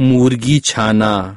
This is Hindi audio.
मुर्गी छाना।